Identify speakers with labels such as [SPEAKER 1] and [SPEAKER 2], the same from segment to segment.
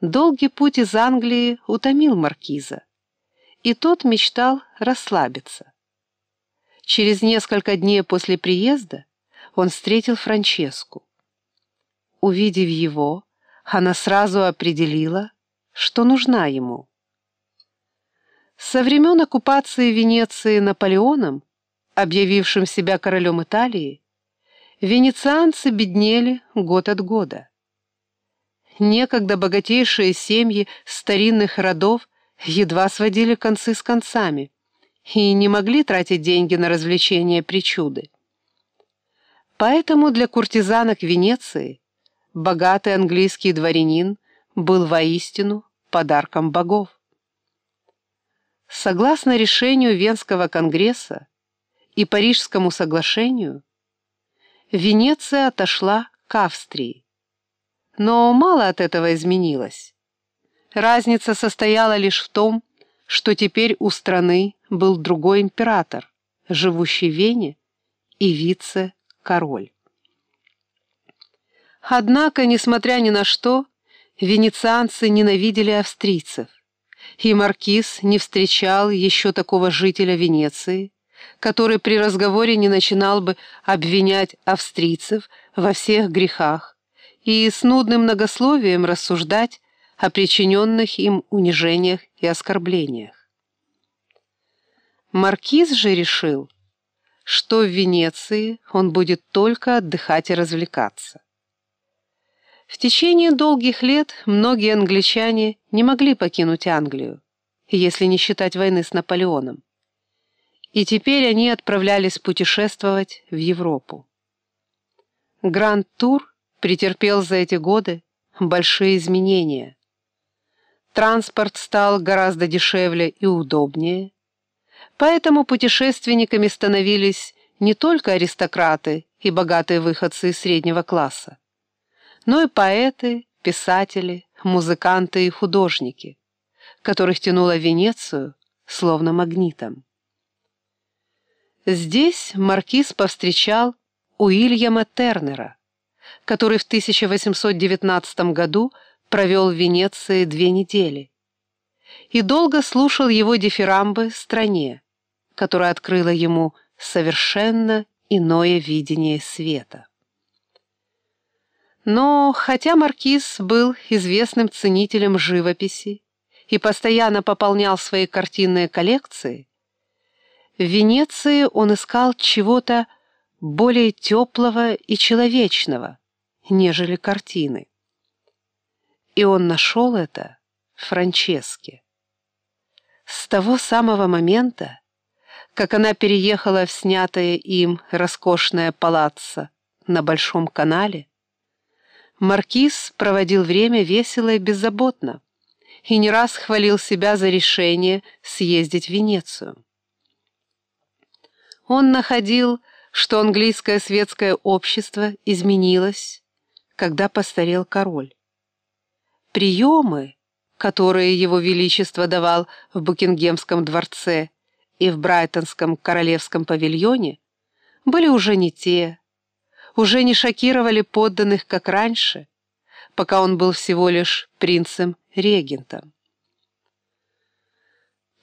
[SPEAKER 1] долгий путь из Англии утомил маркиза, и тот мечтал расслабиться. Через несколько дней после приезда он встретил Франческу. Увидев его, она сразу определила, что нужна ему. Со времен оккупации Венеции Наполеоном, объявившим себя королем Италии, венецианцы беднели год от года. Некогда богатейшие семьи старинных родов едва сводили концы с концами и не могли тратить деньги на развлечения причуды. Поэтому для куртизанок Венеции богатый английский дворянин был воистину подарком богов. Согласно решению Венского конгресса и Парижскому соглашению, Венеция отошла к Австрии. Но мало от этого изменилось. Разница состояла лишь в том, что теперь у страны был другой император, живущий в Вене, и вице-король. Однако, несмотря ни на что, венецианцы ненавидели австрийцев, и маркиз не встречал еще такого жителя Венеции, который при разговоре не начинал бы обвинять австрийцев во всех грехах и с нудным многословием рассуждать о причиненных им унижениях и оскорблениях. Маркиз же решил, что в Венеции он будет только отдыхать и развлекаться. В течение долгих лет многие англичане не могли покинуть Англию, если не считать войны с Наполеоном. И теперь они отправлялись путешествовать в Европу. Гранд-тур претерпел за эти годы большие изменения. Транспорт стал гораздо дешевле и удобнее, поэтому путешественниками становились не только аристократы и богатые выходцы из среднего класса, но и поэты, писатели, музыканты и художники, которых тянуло Венецию словно магнитом. Здесь маркиз повстречал Уильяма Тернера, который в 1819 году провел в Венеции две недели и долго слушал его дифирамбы стране, которая открыла ему совершенно иное видение света. Но хотя маркиз был известным ценителем живописи и постоянно пополнял свои картинные коллекции, в Венеции он искал чего-то более теплого и человечного, нежели картины. И он нашел это в Франческе. С того самого момента, как она переехала в снятое им роскошное палаццо на Большом канале, Маркиз проводил время весело и беззаботно и не раз хвалил себя за решение съездить в Венецию. Он находил, что английское светское общество изменилось, когда постарел король. Приемы, которые его величество давал в Букингемском дворце и в Брайтонском королевском павильоне, были уже не те, уже не шокировали подданных, как раньше, пока он был всего лишь принцем-регентом.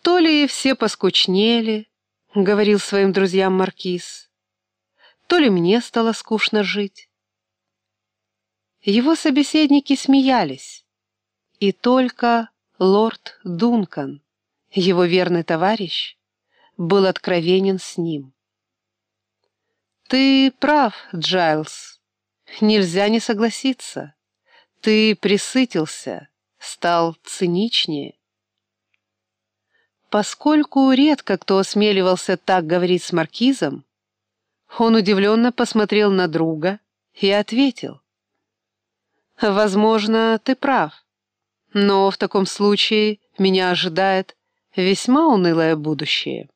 [SPEAKER 1] То ли все поскучнели, — говорил своим друзьям Маркиз, — то ли мне стало скучно жить. Его собеседники смеялись, и только лорд Дункан, его верный товарищ, был откровенен с ним. «Ты прав, Джайлз. Нельзя не согласиться. Ты присытился, стал циничнее». Поскольку редко кто осмеливался так говорить с маркизом, он удивленно посмотрел на друга и ответил. «Возможно, ты прав, но в таком случае меня ожидает весьма унылое будущее».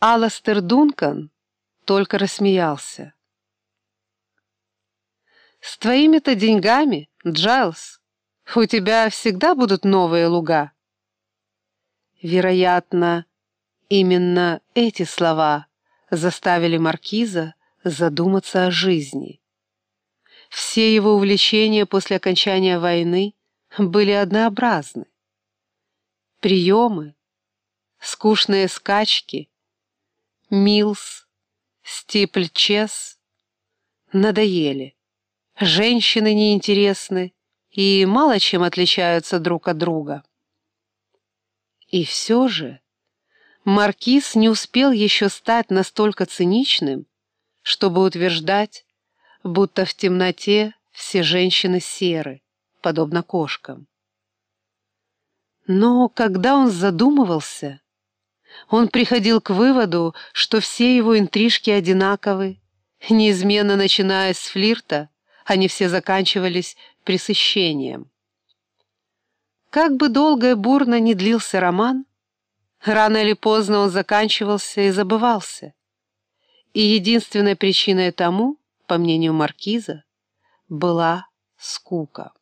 [SPEAKER 1] Аластер Дункан только рассмеялся. «С твоими-то деньгами, Джайлз, у тебя всегда будут новые луга». Вероятно, именно эти слова заставили Маркиза задуматься о жизни. все его увлечения после окончания войны были однообразны. Приемы, скучные скачки, милс, стипльчес надоели. Женщины неинтересны и мало чем отличаются друг от друга. И все же Маркиз не успел еще стать настолько циничным, чтобы утверждать, будто в темноте все женщины серы, подобно кошкам. Но когда он задумывался, он приходил к выводу, что все его интрижки одинаковы, неизменно начиная с флирта, они все заканчивались пресыщением. Как бы долго и бурно не длился роман, рано или поздно он заканчивался и забывался. И единственной причиной тому, по мнению маркиза, была скука.